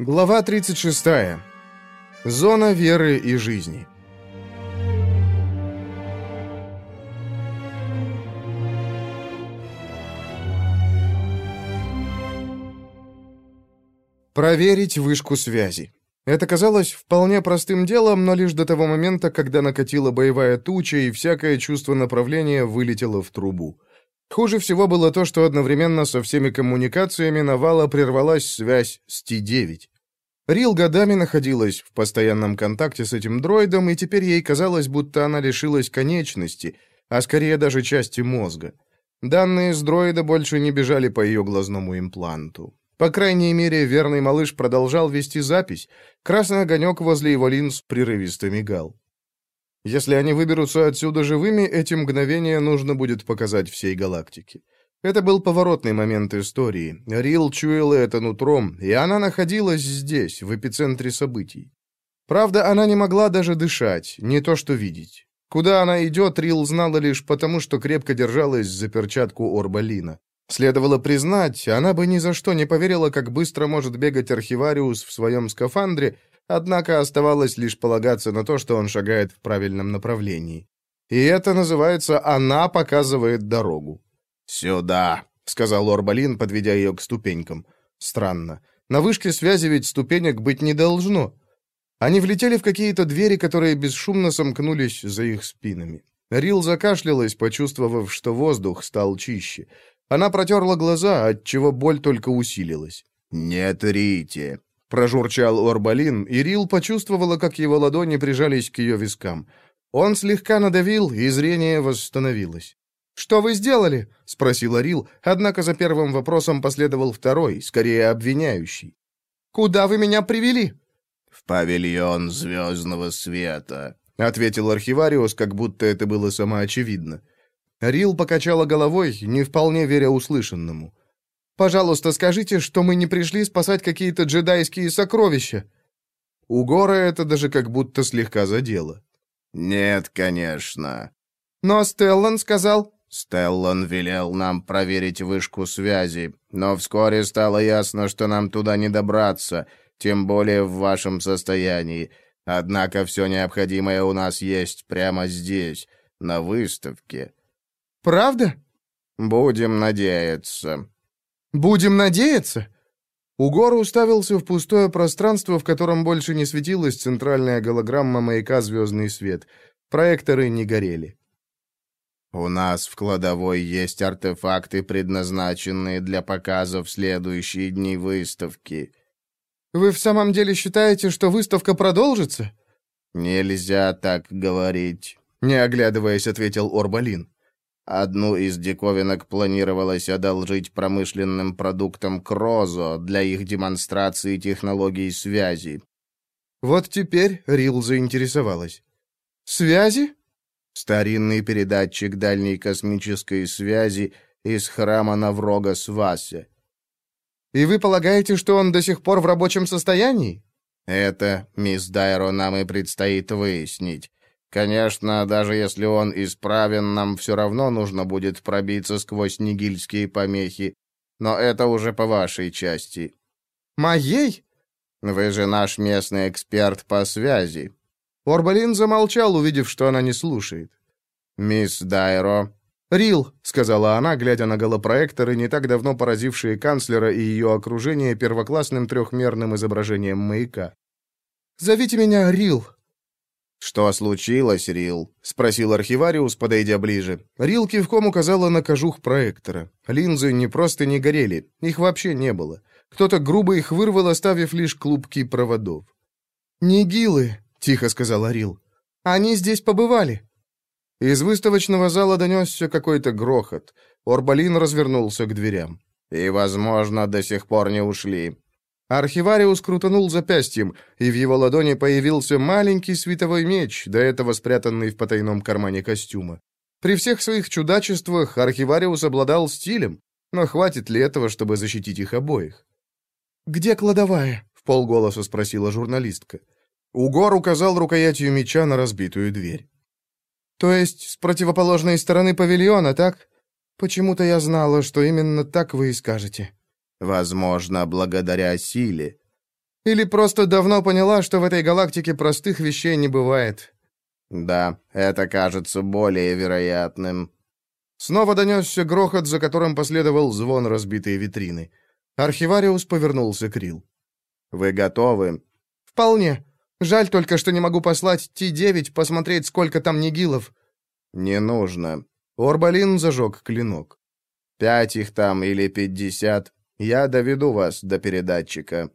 Глава 36. Зона веры и жизни. Проверить вышку связи. Это казалось вполне простым делом, но лишь до того момента, когда накатила боевая туча и всякое чувство направления вылетело в трубу. Хуже всего было то, что одновременно со всеми коммуникациями Навала прервалась связь с Ти-9. Рил годами находилась в постоянном контакте с этим дроидом, и теперь ей казалось, будто она лишилась конечности, а скорее даже части мозга. Данные с дроида больше не бежали по ее глазному импланту. По крайней мере, верный малыш продолжал вести запись. Красный огонек возле его линз прерывисто мигал. Если они выберутся отсюда живыми, эти мгновения нужно будет показать всей галактике. Это был поворотный момент истории. Рил чуяла это нутром, и она находилась здесь, в эпицентре событий. Правда, она не могла даже дышать, не то что видеть. Куда она идет, Рил знала лишь потому, что крепко держалась за перчатку Орбалина. Следовало признать, она бы ни за что не поверила, как быстро может бегать архивариус в своем скафандре, Однако оставалось лишь полагаться на то, что он шагает в правильном направлении. И это называется «она показывает дорогу». «Сюда», — сказал Орбалин, подведя ее к ступенькам. «Странно. На вышке связи ведь ступенек быть не должно». Они влетели в какие-то двери, которые бесшумно сомкнулись за их спинами. Рил закашлялась, почувствовав, что воздух стал чище. Она протерла глаза, отчего боль только усилилась. «Не трите», Прожурчал Орбалин, и Рил почувствовала, как его ладони прижались к ее вискам. Он слегка надавил, и зрение восстановилось. «Что вы сделали?» — спросила Рил, однако за первым вопросом последовал второй, скорее обвиняющий. «Куда вы меня привели?» «В павильон звездного света», — ответил архивариус, как будто это было самоочевидно. Рил покачала головой, не вполне веря услышанному. Пожалуйста, скажите, что мы не пришли спасать какие-то джедайские сокровища». У Гора это даже как будто слегка задело. «Нет, конечно». «Но Стеллан сказал...» «Стеллан велел нам проверить вышку связи, но вскоре стало ясно, что нам туда не добраться, тем более в вашем состоянии. Однако все необходимое у нас есть прямо здесь, на выставке». «Правда?» «Будем надеяться». «Будем надеяться?» Угор уставился в пустое пространство, в котором больше не светилась центральная голограмма маяка «Звездный свет». Проекторы не горели. «У нас в кладовой есть артефакты, предназначенные для показа в следующие дни выставки». «Вы в самом деле считаете, что выставка продолжится?» «Нельзя так говорить», — не оглядываясь, ответил Орбалин. Одну из диковинок планировалось одолжить промышленным продуктам Крозо для их демонстрации технологий связи. Вот теперь Рил заинтересовалась. «Связи?» Старинный передатчик дальней космической связи из храма Наврога Свасе. «И вы полагаете, что он до сих пор в рабочем состоянии?» «Это, мисс Дайро, нам и предстоит выяснить. Конечно, даже если он исправен, нам все равно нужно будет пробиться сквозь нигильские помехи. Но это уже по вашей части. Моей? Вы же наш местный эксперт по связи. Орбалин замолчал, увидев, что она не слушает. Мисс Дайро. Рил, сказала она, глядя на голопроекторы, не так давно поразившие канцлера и ее окружение первоклассным трехмерным изображением маяка. Зовите меня Рил. «Что случилось, Рил?» — спросил архивариус, подойдя ближе. Рил кивком указала на кожух проектора. Линзы не просто не горели, их вообще не было. Кто-то грубо их вырвал, оставив лишь клубки проводов. «Нигилы», — тихо сказала Рил. «Они здесь побывали». Из выставочного зала донесся какой-то грохот. Орбалин развернулся к дверям. «И, возможно, до сих пор не ушли. Архивариус крутанул запястьем, и в его ладони появился маленький световой меч, до этого спрятанный в потайном кармане костюма. При всех своих чудачествах Архивариус обладал стилем, но хватит ли этого, чтобы защитить их обоих? «Где кладовая?» — в полголоса спросила журналистка. Угор указал рукоятью меча на разбитую дверь. «То есть с противоположной стороны павильона, так? Почему-то я знала, что именно так вы и скажете». Возможно, благодаря силе. Или просто давно поняла, что в этой галактике простых вещей не бывает?» «Да, это кажется более вероятным». Снова донесся грохот, за которым последовал звон разбитой витрины. Архивариус повернулся к Рил. «Вы готовы?» «Вполне. Жаль только, что не могу послать Ти-9 посмотреть, сколько там нигилов». «Не нужно». Орбалин зажег клинок. «Пять их там или пятьдесят. Я доведу вас до передатчика».